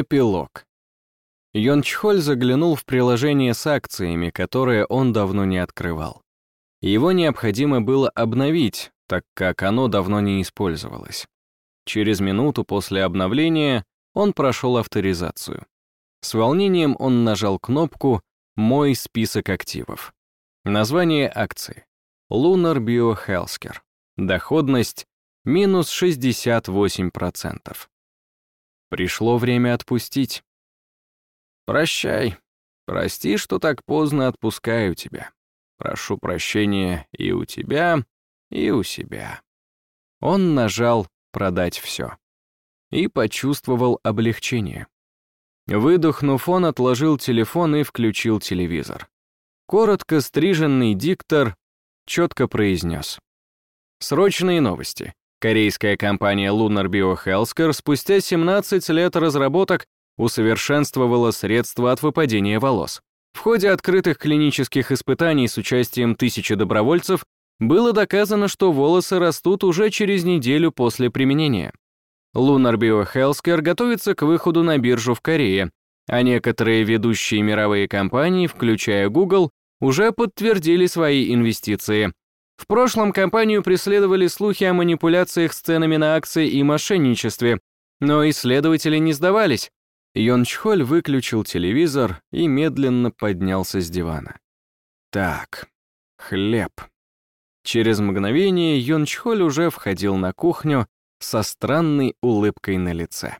Эпилог. Йон Чхоль заглянул в приложение с акциями, которые он давно не открывал. Его необходимо было обновить, так как оно давно не использовалось. Через минуту после обновления он прошел авторизацию. С волнением он нажал кнопку «Мой список активов». Название акции. Lunar Biohealthcare. Доходность минус 68%. Пришло время отпустить. Прощай. Прости, что так поздно отпускаю тебя. Прошу прощения и у тебя, и у себя. Он нажал «Продать все» и почувствовал облегчение. Выдохнув, он отложил телефон и включил телевизор. Коротко стриженный диктор четко произнес. Срочные новости. Корейская компания Lunar Biohealthcare спустя 17 лет разработок усовершенствовала средства от выпадения волос. В ходе открытых клинических испытаний с участием тысячи добровольцев было доказано, что волосы растут уже через неделю после применения. Lunar Biohealthcare готовится к выходу на биржу в Корее, а некоторые ведущие мировые компании, включая Google, уже подтвердили свои инвестиции. В прошлом компанию преследовали слухи о манипуляциях с ценами на акции и мошенничестве, но исследователи не сдавались. Йон Чхоль выключил телевизор и медленно поднялся с дивана. Так, хлеб. Через мгновение Йон Чхоль уже входил на кухню со странной улыбкой на лице.